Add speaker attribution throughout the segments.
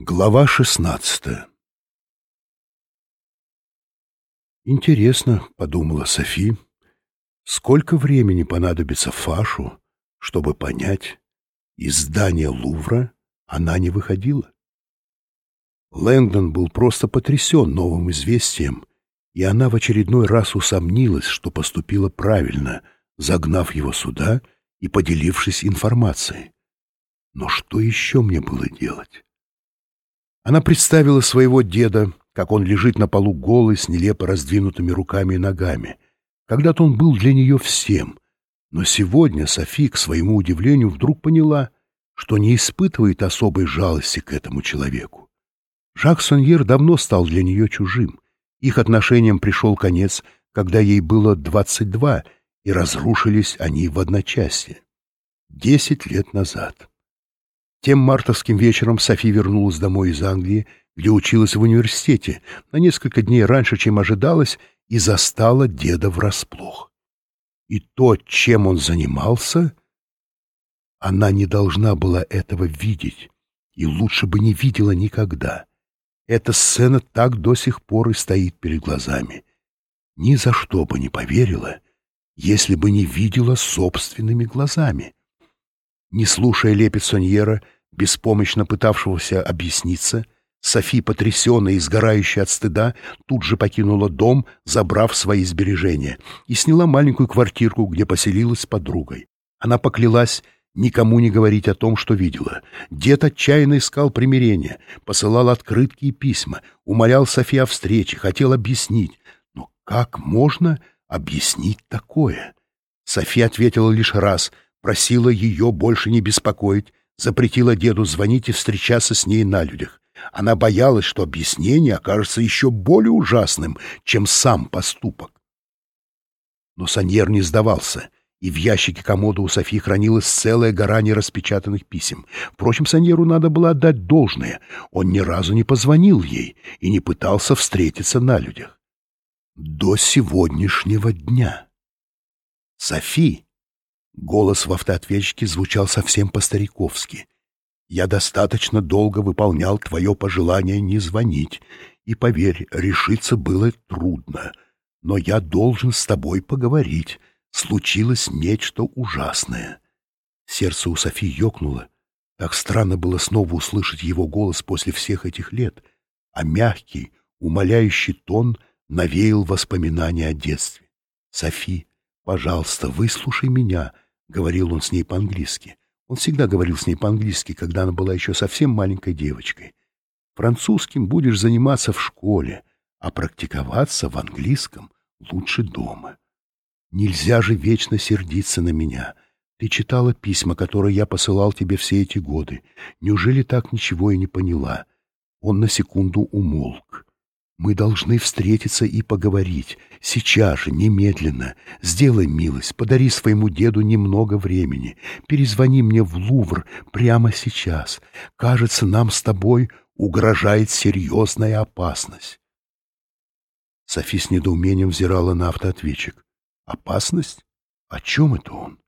Speaker 1: Глава шестнадцатая «Интересно», — подумала Софи, — «сколько времени понадобится Фашу, чтобы понять, из здания Лувра она не выходила?» Лэнгдон был просто потрясен новым известием, и она в очередной раз усомнилась, что поступила правильно, загнав его сюда и поделившись информацией. Но что еще мне было делать? Она представила своего деда, как он лежит на полу голый, с нелепо раздвинутыми руками и ногами. Когда-то он был для нее всем, но сегодня Софи, к своему удивлению, вдруг поняла, что не испытывает особой жалости к этому человеку. Жак Соньер давно стал для нее чужим. Их отношениям пришел конец, когда ей было 22, и разрушились они в одночасье. Десять лет назад. Тем мартовским вечером Софи вернулась домой из Англии, где училась в университете, на несколько дней раньше, чем ожидалось, и застала деда врасплох. И то, чем он занимался, она не должна была этого видеть, и лучше бы не видела никогда. Эта сцена так до сих пор и стоит перед глазами. Ни за что бы не поверила, если бы не видела собственными глазами. Не слушая лепет Соньера, беспомощно пытавшегося объясниться, Софи, потрясенная и сгорающая от стыда, тут же покинула дом, забрав свои сбережения, и сняла маленькую квартирку, где поселилась с подругой. Она поклялась никому не говорить о том, что видела. Дед отчаянно искал примирения, посылал открытки и письма, умолял Софи о встрече, хотел объяснить. Но как можно объяснить такое? Софи ответила лишь раз — просила ее больше не беспокоить, запретила деду звонить и встречаться с ней на людях. Она боялась, что объяснение окажется еще более ужасным, чем сам поступок. Но Саньер не сдавался, и в ящике комода у Софи хранилась целая гора нераспечатанных писем. Впрочем, Саньеру надо было отдать должное. Он ни разу не позвонил ей и не пытался встретиться на людях. До сегодняшнего дня. Софи Голос в автоответчике звучал совсем по-стариковски. «Я достаточно долго выполнял твое пожелание не звонить, и, поверь, решиться было трудно. Но я должен с тобой поговорить. Случилось нечто ужасное». Сердце у Софи ёкнуло. Так странно было снова услышать его голос после всех этих лет, а мягкий, умоляющий тон навеял воспоминания о детстве. «Софи, пожалуйста, выслушай меня», — говорил он с ней по-английски. Он всегда говорил с ней по-английски, когда она была еще совсем маленькой девочкой. Французским будешь заниматься в школе, а практиковаться в английском лучше дома. Нельзя же вечно сердиться на меня. Ты читала письма, которые я посылал тебе все эти годы. Неужели так ничего и не поняла? Он на секунду умолк. Мы должны встретиться и поговорить. Сейчас же, немедленно. Сделай милость, подари своему деду немного времени. Перезвони мне в Лувр прямо сейчас. Кажется, нам с тобой угрожает серьезная опасность. Софи с недоумением взирала на автоответчик. «Опасность? О чем это он?»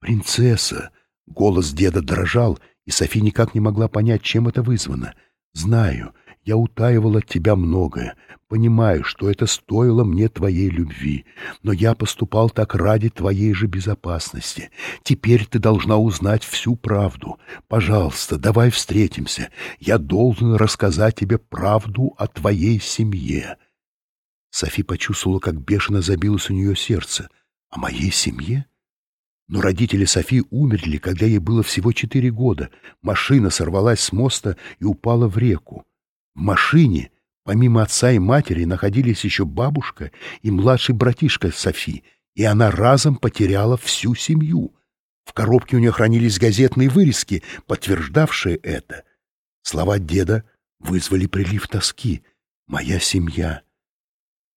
Speaker 1: «Принцесса!» — голос деда дрожал, и Софи никак не могла понять, чем это вызвано. «Знаю, я утаивал от тебя многое, понимаю, что это стоило мне твоей любви, но я поступал так ради твоей же безопасности. Теперь ты должна узнать всю правду. Пожалуйста, давай встретимся. Я должен рассказать тебе правду о твоей семье». Софи почувствовала, как бешено забилось у нее сердце. «О моей семье?» Но родители Софи умерли, когда ей было всего четыре года. Машина сорвалась с моста и упала в реку. В машине, помимо отца и матери, находились еще бабушка и младший братишка Софи, и она разом потеряла всю семью. В коробке у нее хранились газетные вырезки, подтверждавшие это. Слова деда вызвали прилив тоски. «Моя семья».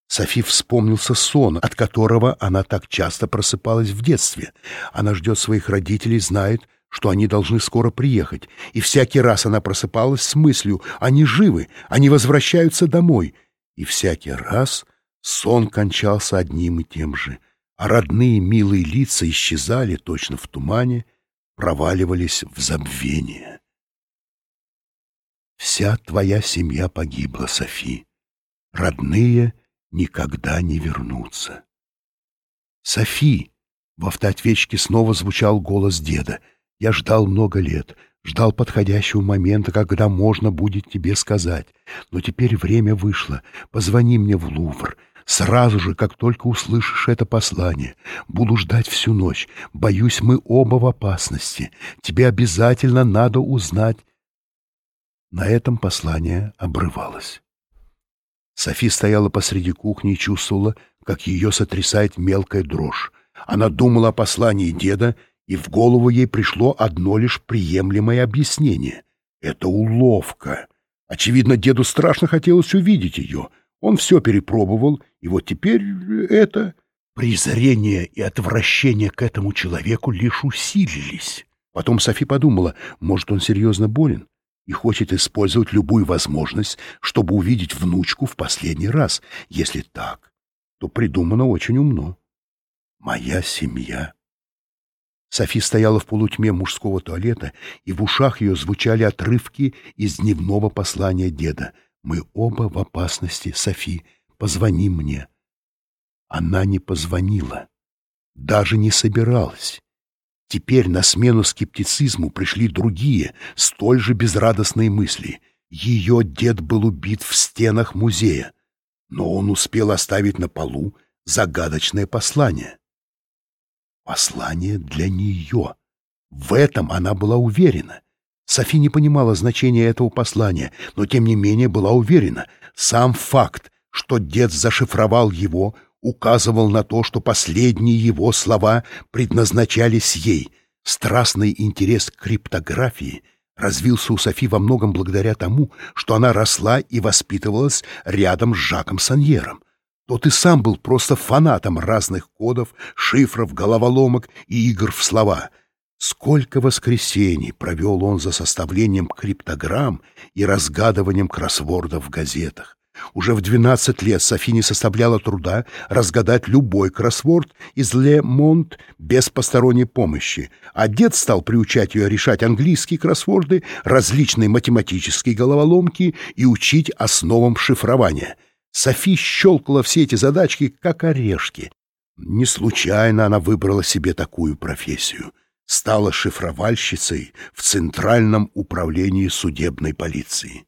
Speaker 1: Софи вспомнился сон, от которого она так часто просыпалась в детстве. Она ждет своих родителей, знает, что они должны скоро приехать, и всякий раз она просыпалась с мыслью «они живы, они возвращаются домой», и всякий раз сон кончался одним и тем же, а родные милые лица исчезали точно в тумане, проваливались в забвение. Вся твоя семья погибла, Софи. Родные никогда не вернутся. Софи! В автоответчике снова звучал голос деда. Я ждал много лет, ждал подходящего момента, когда можно будет тебе сказать. Но теперь время вышло. Позвони мне в Лувр. Сразу же, как только услышишь это послание. Буду ждать всю ночь. Боюсь, мы оба в опасности. Тебе обязательно надо узнать. На этом послание обрывалось. Софи стояла посреди кухни и чувствовала, как ее сотрясает мелкая дрожь. Она думала о послании деда, и в голову ей пришло одно лишь приемлемое объяснение. Это уловка. Очевидно, деду страшно хотелось увидеть ее. Он все перепробовал, и вот теперь это... Презрение и отвращение к этому человеку лишь усилились. Потом Софи подумала, может, он серьезно болен и хочет использовать любую возможность, чтобы увидеть внучку в последний раз. Если так, то придумано очень умно. Моя семья Софи стояла в полутьме мужского туалета, и в ушах ее звучали отрывки из дневного послания деда. «Мы оба в опасности, Софи. Позвони мне». Она не позвонила, даже не собиралась. Теперь на смену скептицизму пришли другие, столь же безрадостные мысли. Ее дед был убит в стенах музея, но он успел оставить на полу загадочное послание. Послание для нее. В этом она была уверена. Софи не понимала значения этого послания, но тем не менее была уверена. Сам факт, что дед зашифровал его, указывал на то, что последние его слова предназначались ей. Страстный интерес к криптографии развился у Софи во многом благодаря тому, что она росла и воспитывалась рядом с Жаком Саньером то ты сам был просто фанатом разных кодов, шифров, головоломок и игр в слова. Сколько воскресений провел он за составлением криптограмм и разгадыванием кроссвордов в газетах. Уже в 12 лет Софи не составляла труда разгадать любой кроссворд из Ле Монт без посторонней помощи, а дед стал приучать ее решать английские кроссворды, различные математические головоломки и учить основам шифрования — Софи щелкала все эти задачки, как орешки. Не случайно она выбрала себе такую профессию. Стала шифровальщицей в Центральном управлении судебной полиции.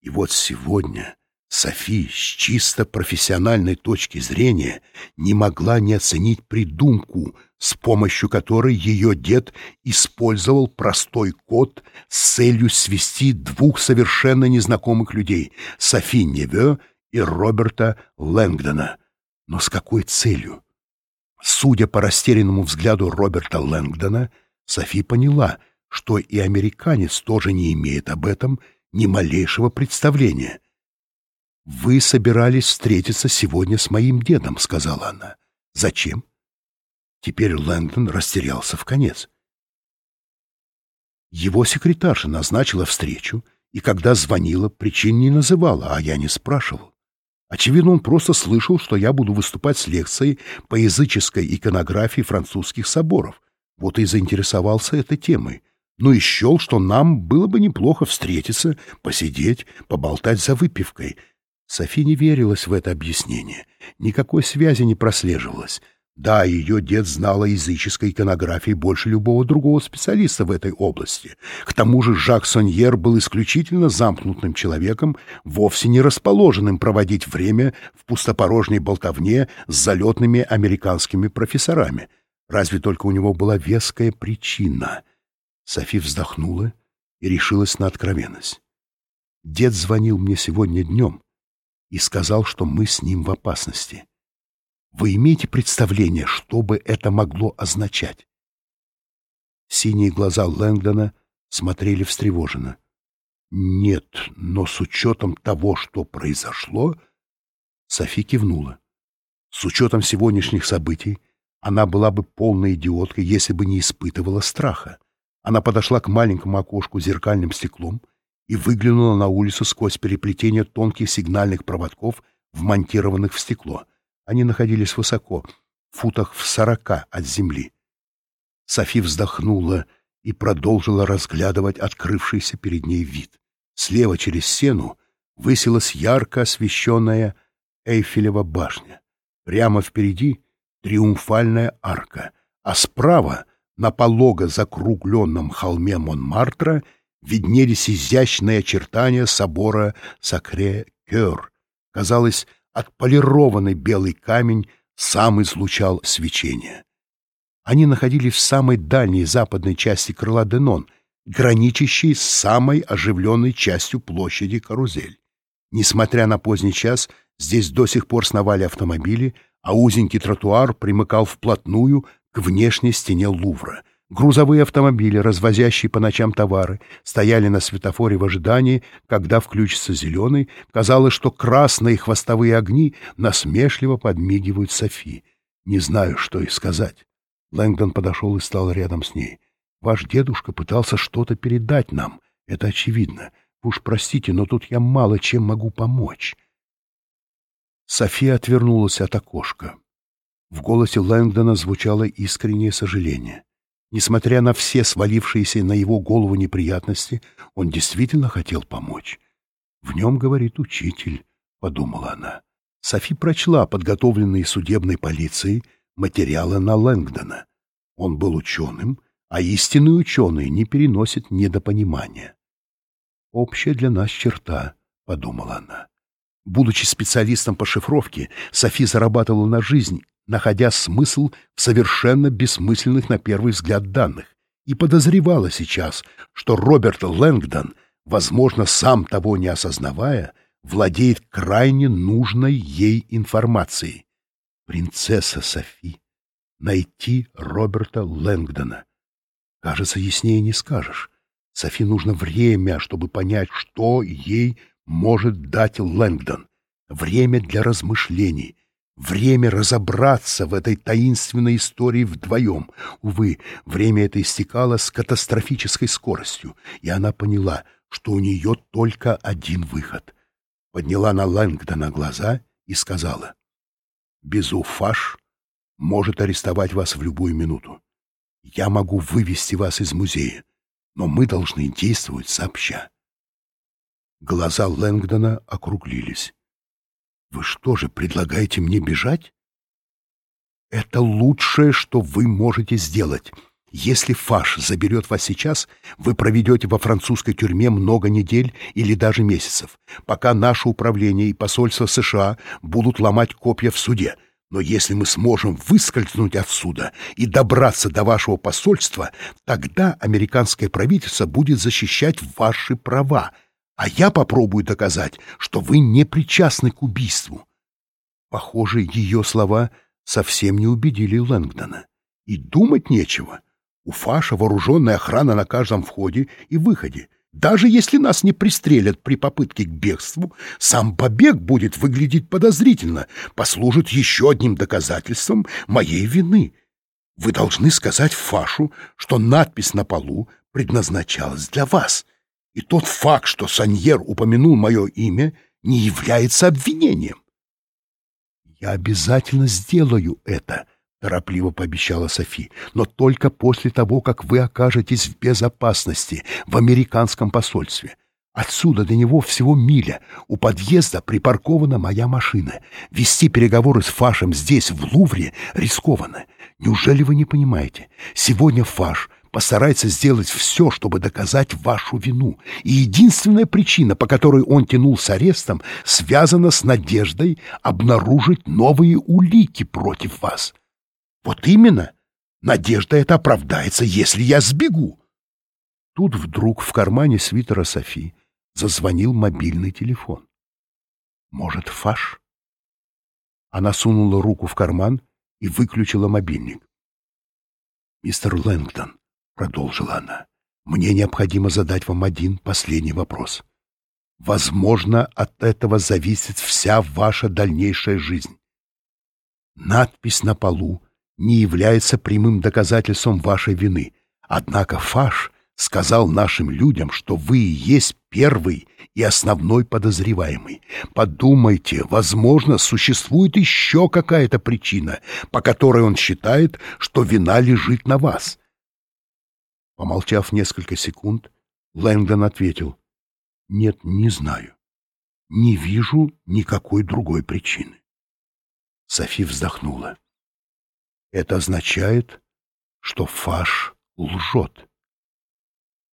Speaker 1: И вот сегодня Софи с чисто профессиональной точки зрения не могла не оценить придумку, с помощью которой ее дед использовал простой код с целью свести двух совершенно незнакомых людей — Софи Неве и Роберта Лэнгдона. Но с какой целью? Судя по растерянному взгляду Роберта Лэнгдона, Софи поняла, что и американец тоже не имеет об этом ни малейшего представления. «Вы собирались встретиться сегодня с моим дедом», — сказала она. «Зачем?» Теперь Лэнгдон растерялся в конец. Его секретарша назначила встречу, и когда звонила, причин не называла, а я не спрашивал. Очевидно, он просто слышал, что я буду выступать с лекцией по языческой иконографии французских соборов. Вот и заинтересовался этой темой. Ну и счел, что нам было бы неплохо встретиться, посидеть, поболтать за выпивкой. Софи не верилась в это объяснение. Никакой связи не прослеживалось. Да, ее дед знал о языческой иконографии больше любого другого специалиста в этой области. К тому же Жак Соньер был исключительно замкнутым человеком, вовсе не расположенным проводить время в пустопорожней болтовне с залетными американскими профессорами. Разве только у него была веская причина. Софи вздохнула и решилась на откровенность. Дед звонил мне сегодня днем и сказал, что мы с ним в опасности. Вы имеете представление, что бы это могло означать? Синие глаза Лэнгдона смотрели встревоженно. Нет, но с учетом того, что произошло... Софи кивнула. С учетом сегодняшних событий она была бы полной идиоткой, если бы не испытывала страха. Она подошла к маленькому окошку зеркальным стеклом и выглянула на улицу сквозь переплетение тонких сигнальных проводков, вмонтированных в стекло — они находились высоко, в футах в сорока от земли. Софи вздохнула и продолжила разглядывать открывшийся перед ней вид. Слева через стену высилась ярко освещенная Эйфелева башня. Прямо впереди триумфальная арка, а справа, на полого закругленном холме Монмартра, виднелись изящные очертания собора Сакре-Кёр. Казалось, отполированный белый камень сам излучал свечение. Они находились в самой дальней западной части крыла Денон, граничащей с самой оживленной частью площади Карузель. Несмотря на поздний час, здесь до сих пор сновали автомобили, а узенький тротуар примыкал вплотную к внешней стене Лувра. Грузовые автомобили, развозящие по ночам товары, стояли на светофоре в ожидании, когда включится зеленый. Казалось, что красные хвостовые огни насмешливо подмигивают Софи. Не знаю, что и сказать. Лэнгдон подошел и стал рядом с ней. «Ваш дедушка пытался что-то передать нам. Это очевидно. Уж простите, но тут я мало чем могу помочь». София отвернулась от окошка. В голосе Лэнгдона звучало искреннее сожаление. Несмотря на все свалившиеся на его голову неприятности, он действительно хотел помочь. «В нем, — говорит учитель, — подумала она. Софи прочла подготовленные судебной полицией материалы на Лэнгдона. Он был ученым, а истинный ученый не переносит недопонимания. «Общая для нас черта», — подумала она. Будучи специалистом по шифровке, Софи зарабатывала на жизнь, находя смысл в совершенно бессмысленных на первый взгляд данных, и подозревала сейчас, что Роберт Лэнгдон, возможно, сам того не осознавая, владеет крайне нужной ей информацией. Принцесса Софи. Найти Роберта Лэнгдона. Кажется, яснее не скажешь. Софи нужно время, чтобы понять, что ей может дать Лэнгдон. Время для размышлений. Время разобраться в этой таинственной истории вдвоем. Увы, время это истекало с катастрофической скоростью, и она поняла, что у нее только один выход. Подняла на Лэнгдона глаза и сказала — Безуфаш может арестовать вас в любую минуту. Я могу вывести вас из музея, но мы должны действовать сообща. Глаза Лэнгдона округлились. «Вы что же, предлагаете мне бежать?» «Это лучшее, что вы можете сделать. Если Фаш заберет вас сейчас, вы проведете во французской тюрьме много недель или даже месяцев, пока наше управление и посольство США будут ломать копья в суде. Но если мы сможем выскользнуть отсюда и добраться до вашего посольства, тогда американское правительство будет защищать ваши права, а я попробую доказать, что вы не причастны к убийству. Похоже, ее слова совсем не убедили Лэнгдона. И думать нечего. У Фаша вооруженная охрана на каждом входе и выходе. Даже если нас не пристрелят при попытке к бегству, сам побег будет выглядеть подозрительно, послужит еще одним доказательством моей вины. Вы должны сказать Фашу, что надпись на полу предназначалась для вас. И тот факт, что Саньер упомянул мое имя, не является обвинением. Я обязательно сделаю это, торопливо пообещала Софи, но только после того, как вы окажетесь в безопасности в американском посольстве. Отсюда до него всего миля. У подъезда припаркована моя машина. Вести переговоры с Фашем здесь, в Лувре, рискованно. Неужели вы не понимаете? Сегодня Фаш постарается сделать все, чтобы доказать вашу вину. И единственная причина, по которой он тянул с арестом, связана с надеждой обнаружить новые улики против вас. Вот именно. Надежда это оправдается, если я сбегу. Тут вдруг в кармане свитера Софи зазвонил мобильный телефон. Может, фаш? Она сунула руку в карман и выключила мобильник. «Мистер Лэнгдон», — продолжила она, — «мне необходимо задать вам один последний вопрос. Возможно, от этого зависит вся ваша дальнейшая жизнь. Надпись на полу не является прямым доказательством вашей вины. Однако Фаш сказал нашим людям, что вы и есть первый и основной подозреваемый. Подумайте, возможно, существует еще какая-то причина, по которой он считает, что вина лежит на вас. Помолчав несколько секунд, Лэнгдон ответил, Нет, не знаю. Не вижу никакой другой причины. Софи вздохнула. Это означает, что Фаш лжет.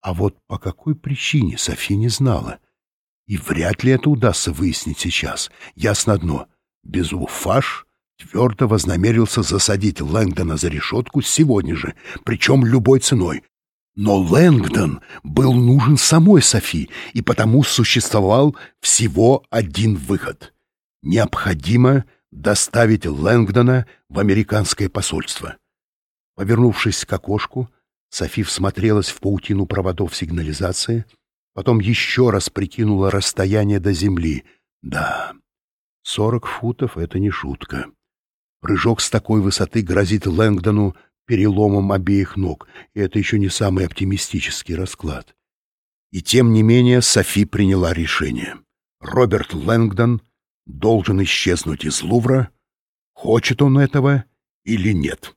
Speaker 1: А вот по какой причине Софи не знала. И вряд ли это удастся выяснить сейчас. Ясно одно. Безу Фаш твердо вознамерился засадить Лэнгдона за решетку сегодня же, причем любой ценой. Но Лэнгдон был нужен самой Софи, и потому существовал всего один выход. Необходимо доставить Лэнгдона в американское посольство. Повернувшись к окошку, Софи всмотрелась в паутину проводов сигнализации, потом еще раз прикинула расстояние до земли. Да, сорок футов — это не шутка. Прыжок с такой высоты грозит Лэнгдону переломом обеих ног, и это еще не самый оптимистический расклад. И тем не менее Софи приняла решение. Роберт Лэнгдон должен исчезнуть из Лувра, хочет он этого или нет.